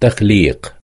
تخليق.